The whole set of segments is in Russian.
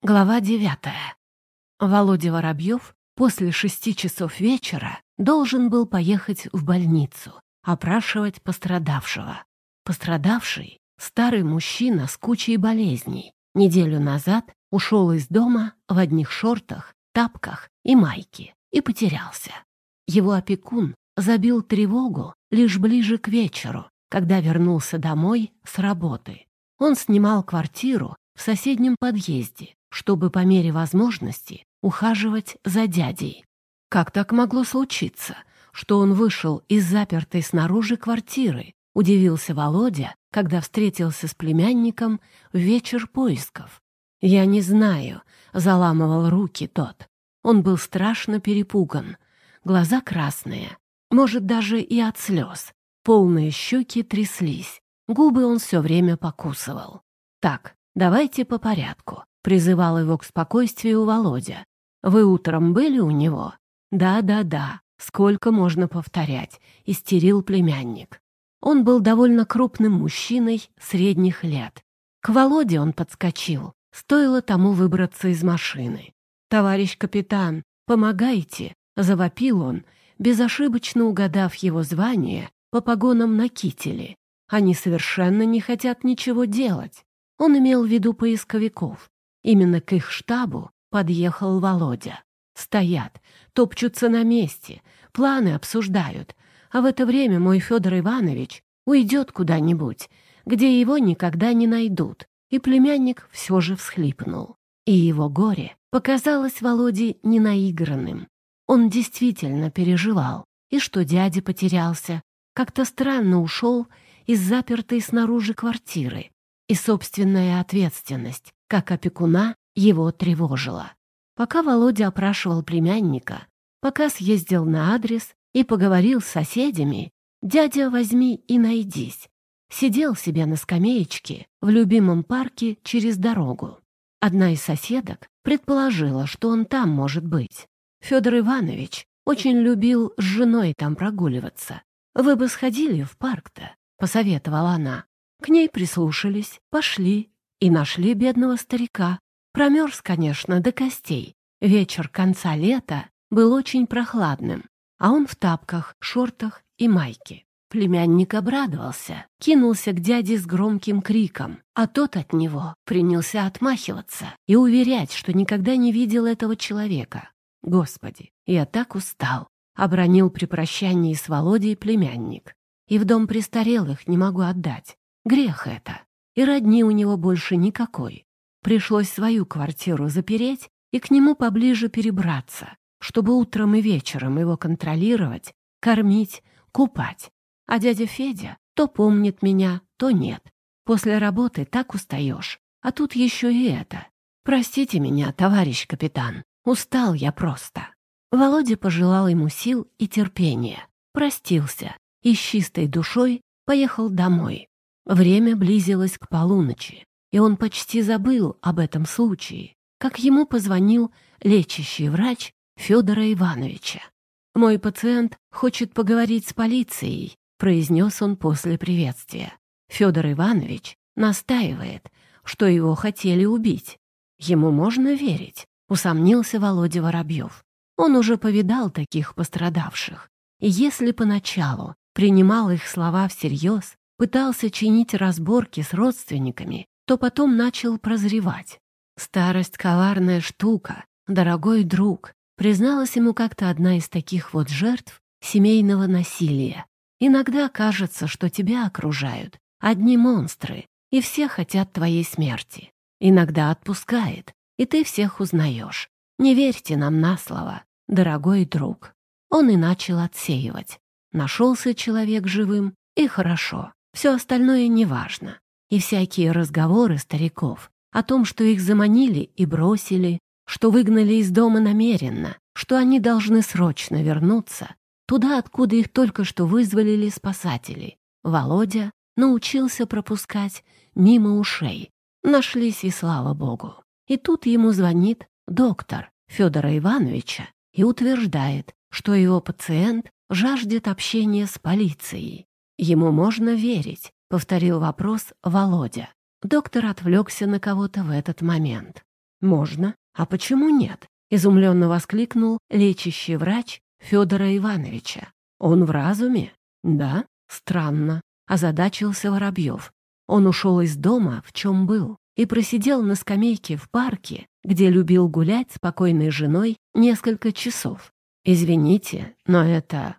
Глава девятая. Володя Воробьев после шести часов вечера должен был поехать в больницу, опрашивать пострадавшего. Пострадавший — старый мужчина с кучей болезней. Неделю назад ушел из дома в одних шортах, тапках и майке и потерялся. Его опекун забил тревогу лишь ближе к вечеру, когда вернулся домой с работы. Он снимал квартиру в соседнем подъезде чтобы по мере возможности ухаживать за дядей. Как так могло случиться, что он вышел из запертой снаружи квартиры, удивился Володя, когда встретился с племянником в вечер поисков. «Я не знаю», — заламывал руки тот. Он был страшно перепуган. Глаза красные, может, даже и от слез. Полные щеки тряслись. Губы он все время покусывал. «Так, давайте по порядку. Призывал его к спокойствию Володя. «Вы утром были у него?» «Да-да-да. Сколько можно повторять?» — истерил племянник. Он был довольно крупным мужчиной средних лет. К Володе он подскочил. Стоило тому выбраться из машины. «Товарищ капитан, помогайте!» — завопил он, безошибочно угадав его звание по погонам на кителе. Они совершенно не хотят ничего делать. Он имел в виду поисковиков. Именно к их штабу подъехал Володя. Стоят, топчутся на месте, планы обсуждают, а в это время мой Федор Иванович уйдет куда-нибудь, где его никогда не найдут. И племянник все же всхлипнул. И его горе показалось Володе ненаигранным. Он действительно переживал, и что дядя потерялся, как-то странно ушел из запертой снаружи квартиры, и собственная ответственность как опекуна его тревожила. Пока Володя опрашивал племянника, пока съездил на адрес и поговорил с соседями, дядя возьми и найдись. Сидел себе на скамеечке в любимом парке через дорогу. Одна из соседок предположила, что он там может быть. Федор Иванович очень любил с женой там прогуливаться. «Вы бы сходили в парк-то», — посоветовала она. К ней прислушались, пошли и нашли бедного старика. Промерз, конечно, до костей. Вечер конца лета был очень прохладным, а он в тапках, шортах и майке. Племянник обрадовался, кинулся к дяде с громким криком, а тот от него принялся отмахиваться и уверять, что никогда не видел этого человека. «Господи, я так устал!» — обронил при прощании с Володей племянник. «И в дом престарелых не могу отдать. Грех это!» И родни у него больше никакой. Пришлось свою квартиру запереть и к нему поближе перебраться, чтобы утром и вечером его контролировать, кормить, купать. А дядя Федя то помнит меня, то нет. После работы так устаешь, а тут еще и это. Простите меня, товарищ капитан, устал я просто. Володя пожелал ему сил и терпения, простился и с чистой душой поехал домой. Время близилось к полуночи, и он почти забыл об этом случае, как ему позвонил лечащий врач Федора Ивановича. «Мой пациент хочет поговорить с полицией», — произнес он после приветствия. Федор Иванович настаивает, что его хотели убить. Ему можно верить, усомнился Володя Воробьев. Он уже повидал таких пострадавших. И если поначалу принимал их слова всерьез, пытался чинить разборки с родственниками, то потом начал прозревать. Старость — коварная штука, дорогой друг, призналась ему как-то одна из таких вот жертв семейного насилия. Иногда кажется, что тебя окружают одни монстры, и все хотят твоей смерти. Иногда отпускает, и ты всех узнаешь. Не верьте нам на слово, дорогой друг. Он и начал отсеивать. Нашелся человек живым, и хорошо. Все остальное неважно. И всякие разговоры стариков о том, что их заманили и бросили, что выгнали из дома намеренно, что они должны срочно вернуться туда, откуда их только что вызволили спасатели. Володя научился пропускать мимо ушей. Нашлись и слава богу. И тут ему звонит доктор Федора Ивановича и утверждает, что его пациент жаждет общения с полицией. «Ему можно верить», — повторил вопрос Володя. Доктор отвлекся на кого-то в этот момент. «Можно. А почему нет?» — изумленно воскликнул лечащий врач Федора Ивановича. «Он в разуме?» «Да? Странно», — озадачился Воробьев. Он ушел из дома, в чем был, и просидел на скамейке в парке, где любил гулять с покойной женой несколько часов. «Извините, но это...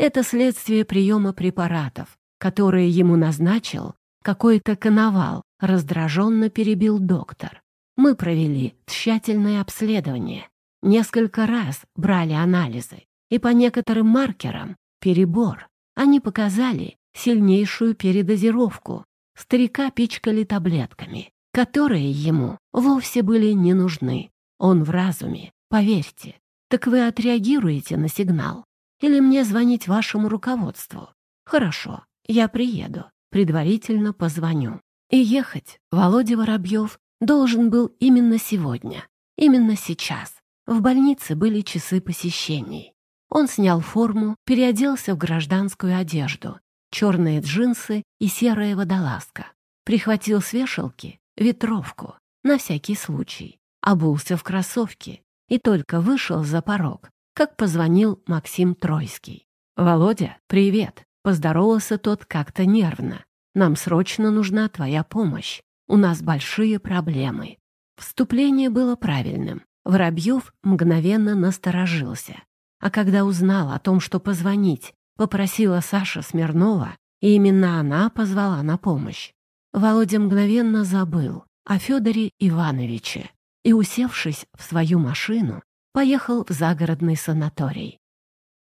это следствие приема препаратов, которые ему назначил какой-то коновал», раздраженно перебил доктор. «Мы провели тщательное обследование, несколько раз брали анализы, и по некоторым маркерам перебор. Они показали сильнейшую передозировку. Старика пичкали таблетками, которые ему вовсе были не нужны. Он в разуме, поверьте. Так вы отреагируете на сигнал? Или мне звонить вашему руководству? Хорошо, я приеду, предварительно позвоню. И ехать Володя Воробьев должен был именно сегодня, именно сейчас. В больнице были часы посещений. Он снял форму, переоделся в гражданскую одежду, черные джинсы и серая водолазка. Прихватил с вешалки ветровку, на всякий случай. Обулся в кроссовки и только вышел за порог, как позвонил Максим Тройский. «Володя, привет!» — поздоровался тот как-то нервно. «Нам срочно нужна твоя помощь. У нас большие проблемы». Вступление было правильным. Воробьев мгновенно насторожился. А когда узнал о том, что позвонить, попросила Саша Смирнова, и именно она позвала на помощь, Володя мгновенно забыл о Федоре Ивановиче и, усевшись в свою машину, поехал в загородный санаторий.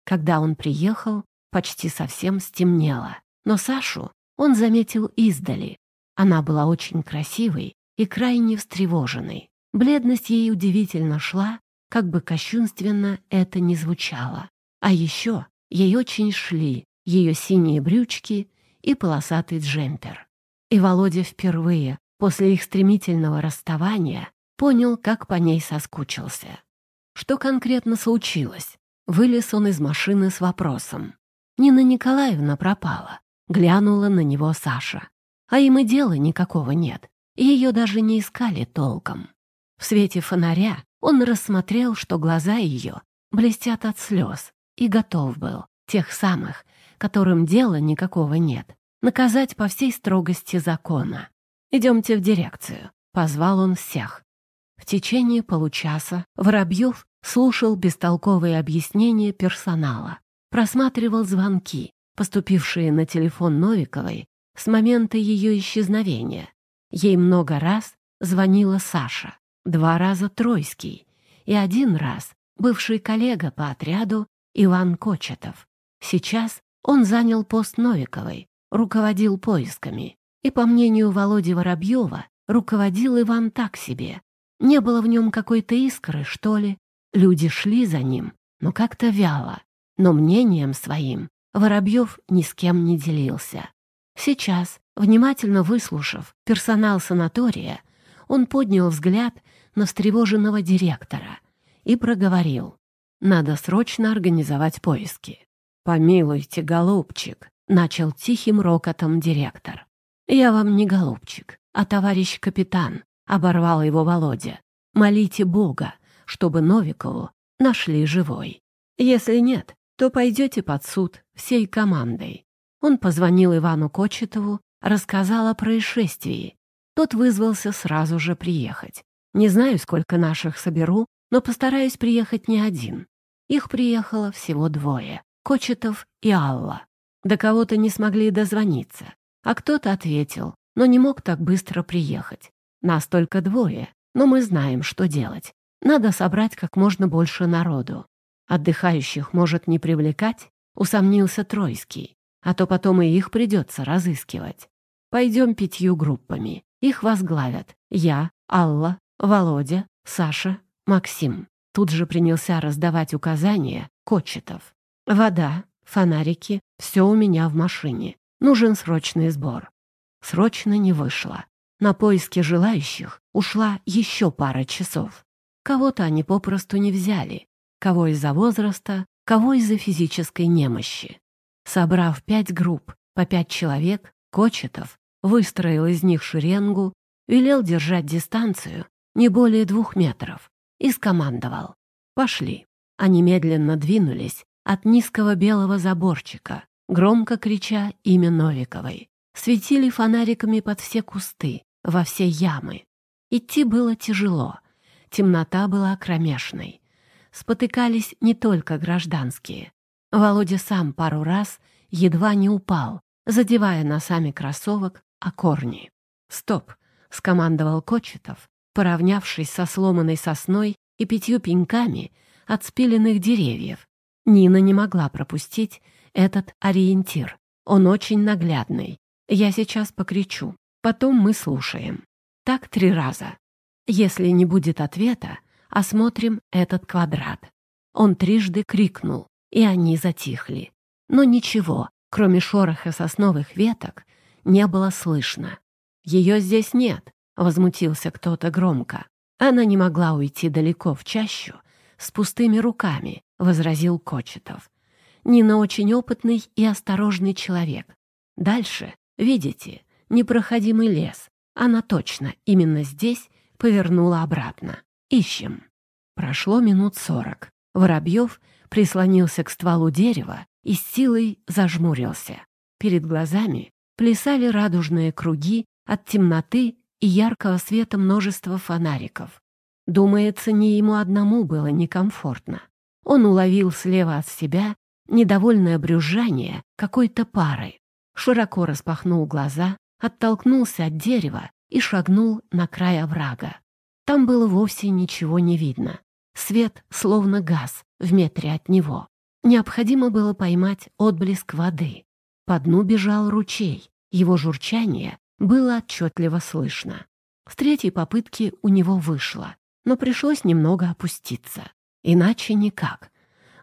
Когда он приехал, почти совсем стемнело, но Сашу он заметил издали. Она была очень красивой и крайне встревоженной. Бледность ей удивительно шла как бы кощунственно это ни звучало. А еще ей очень шли ее синие брючки и полосатый джемпер. И Володя впервые после их стремительного расставания понял, как по ней соскучился. Что конкретно случилось? Вылез он из машины с вопросом. Нина Николаевна пропала. Глянула на него Саша. А им и дела никакого нет. Ее даже не искали толком. В свете фонаря он рассмотрел, что глаза ее блестят от слез, и готов был, тех самых, которым дела никакого нет, наказать по всей строгости закона. «Идемте в дирекцию», — позвал он всех. В течение получаса Воробьев слушал бестолковые объяснения персонала, просматривал звонки, поступившие на телефон Новиковой с момента ее исчезновения. Ей много раз звонила Саша. Два раза Тройский и один раз бывший коллега по отряду Иван Кочетов. Сейчас он занял пост Новиковой, руководил поисками. И, по мнению Володи Воробьева, руководил Иван так себе. Не было в нем какой-то искры, что ли. Люди шли за ним, но как-то вяло. Но мнением своим Воробьев ни с кем не делился. Сейчас, внимательно выслушав персонал санатория, он поднял взгляд на встревоженного директора и проговорил. «Надо срочно организовать поиски». «Помилуйте, голубчик», — начал тихим рокотом директор. «Я вам не голубчик, а товарищ капитан», — оборвал его Володя. «Молите Бога, чтобы Новикову нашли живой. Если нет, то пойдете под суд всей командой». Он позвонил Ивану Кочетову, рассказал о происшествии тот вызвался сразу же приехать. Не знаю, сколько наших соберу, но постараюсь приехать не один. Их приехало всего двое — Кочетов и Алла. До кого-то не смогли дозвониться, а кто-то ответил, но не мог так быстро приехать. Нас только двое, но мы знаем, что делать. Надо собрать как можно больше народу. Отдыхающих может не привлекать, усомнился Тройский, а то потом и их придется разыскивать. Пойдем пятью группами. Их возглавят я, Алла, Володя, Саша, Максим. Тут же принялся раздавать указания Кочетов. Вода, фонарики, все у меня в машине. Нужен срочный сбор. Срочно не вышло. На поиски желающих ушла еще пара часов. Кого-то они попросту не взяли. Кого из-за возраста, кого из-за физической немощи. Собрав пять групп по пять человек, Кочетов выстроил из них шеренгу, велел держать дистанцию не более двух метров, и скомандовал. «Пошли». Они медленно двинулись от низкого белого заборчика, громко крича имя Новиковой. Светили фонариками под все кусты, во все ямы. Идти было тяжело. Темнота была кромешной. Спотыкались не только гражданские. Володя сам пару раз едва не упал, задевая носами кроссовок о корни. «Стоп!» — скомандовал Кочетов, поравнявшись со сломанной сосной и пятью пеньками от спиленных деревьев. Нина не могла пропустить этот ориентир. Он очень наглядный. Я сейчас покричу. Потом мы слушаем. Так три раза. Если не будет ответа, осмотрим этот квадрат. Он трижды крикнул, и они затихли. Но ничего, кроме шороха сосновых веток, не было слышно. «Ее здесь нет», — возмутился кто-то громко. «Она не могла уйти далеко в чащу с пустыми руками», — возразил Кочетов. «Нина очень опытный и осторожный человек. Дальше, видите, непроходимый лес. Она точно именно здесь повернула обратно. Ищем. Прошло минут сорок. Воробьев прислонился к стволу дерева и с силой зажмурился. Перед глазами плясали радужные круги от темноты и яркого света множества фонариков. Думается, не ему одному было некомфортно. Он уловил слева от себя недовольное брюзжание какой-то пары, широко распахнул глаза оттолкнулся от дерева и шагнул на край оврага. Там было вовсе ничего не видно. Свет словно газ в метре от него. Необходимо было поймать отблеск воды. По дну бежал ручей, его журчание было отчетливо слышно. С третьей попытки у него вышло, но пришлось немного опуститься. Иначе никак.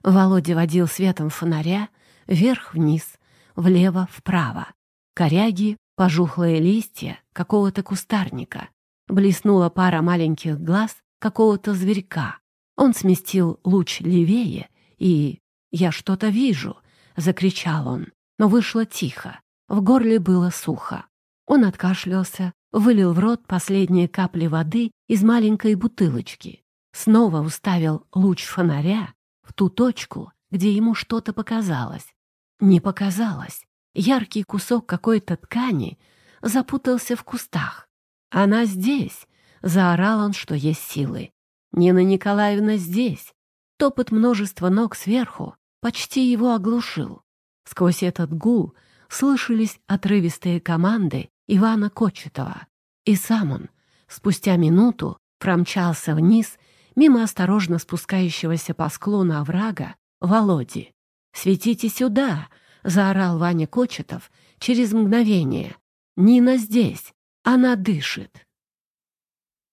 Володя водил светом фонаря вверх-вниз, влево-вправо. Коряги пожухлые листья какого-то кустарника. Блеснула пара маленьких глаз какого-то зверька. Он сместил луч левее и... «Я что-то вижу!» — закричал он. Но вышло тихо. В горле было сухо. Он откашлялся, вылил в рот последние капли воды из маленькой бутылочки. Снова уставил луч фонаря в ту точку, где ему что-то показалось. Не показалось. Яркий кусок какой-то ткани запутался в кустах. «Она здесь!» — заорал он, что есть силы. «Нина Николаевна здесь!» Топот множества ног сверху почти его оглушил. Сквозь этот гул слышались отрывистые команды Ивана Кочетова. И сам он, спустя минуту, промчался вниз мимо осторожно спускающегося по склону оврага Володи. «Светите сюда!» — заорал Ваня Кочетов через мгновение. «Нина здесь! Она дышит!»